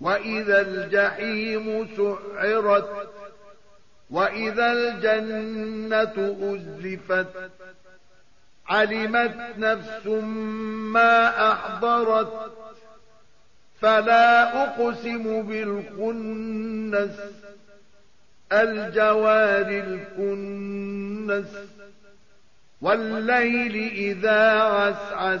وإذا الجحيم سعرت وإذا الجنة أزلفت علمت نفس ما أحضرت فلا أقسم بالخنس الجوار الكنس والليل إذا عسعس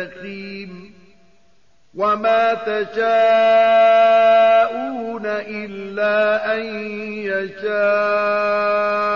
يستقيم وما تشاءون إلا أن يشاء.